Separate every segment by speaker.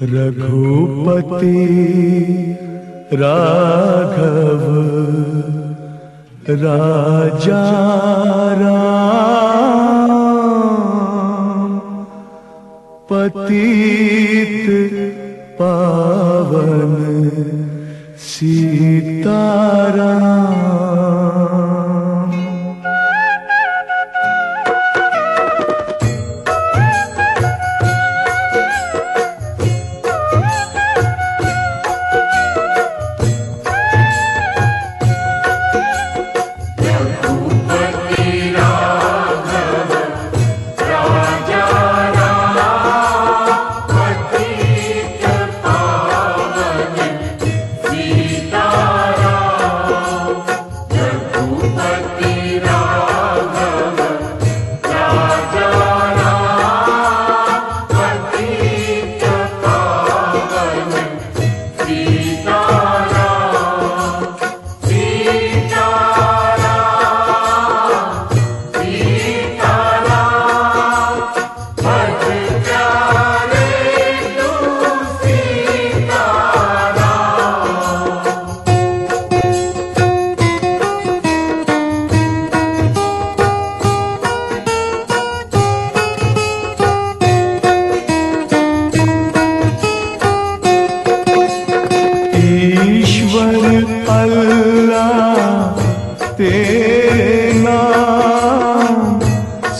Speaker 1: रघुपति राघव राजा राम पतित पावन सीताराम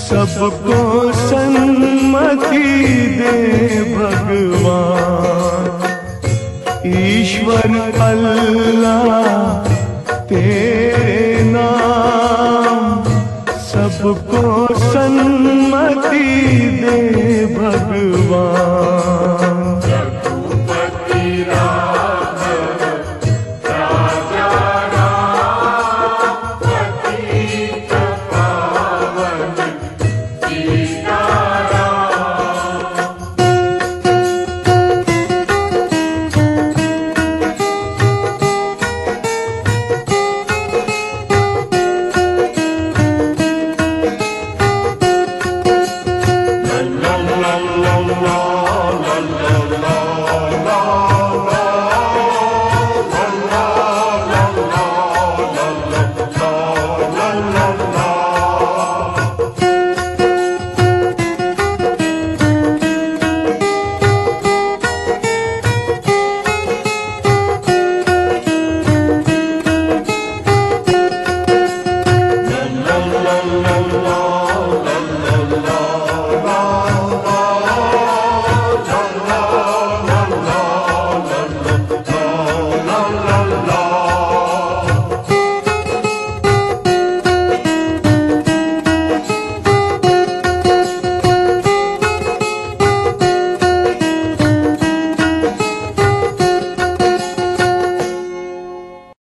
Speaker 1: सबको सन्मति दे भगवान। ईश्वर अल्लाह तेरे नाम सबको सन्मति
Speaker 2: Lord, Lord.